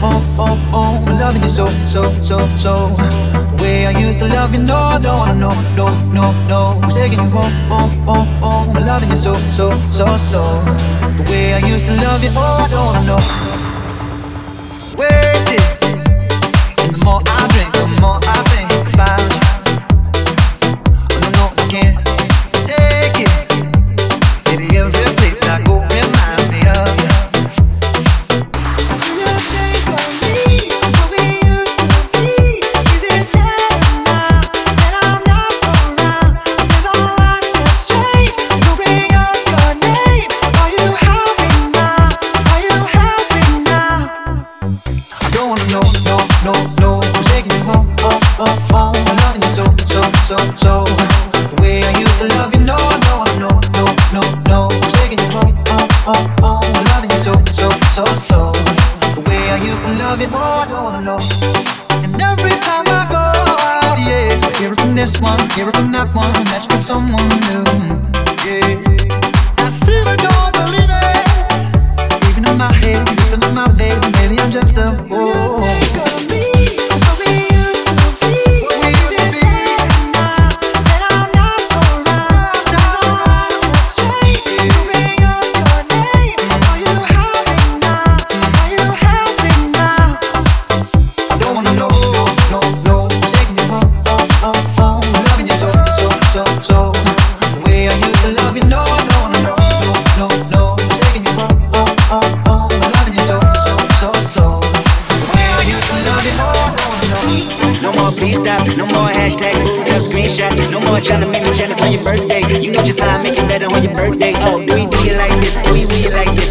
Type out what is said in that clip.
home, home, home? I'm loving you so, so, so, so. The way I used to love you, no, no, no, no, no, no. Taking you home, home, home, home? I'm loving you so, so, so, so. The way I used to love you, oh, no, no, no. Wasted. And the more I drink, the more I think about you. Oh, no, no, I can't one, hear it from that one, that you're with someone new, yeah. I still don't believe it. Even in my head, you're in my bed. Maybe I'm just a fool. No more please stop, no more hashtag booed up screenshots. No more trying to make me jealous on your birthday. You know just how I make you better on your birthday. Oh, do we do you like this? Do we do you like this?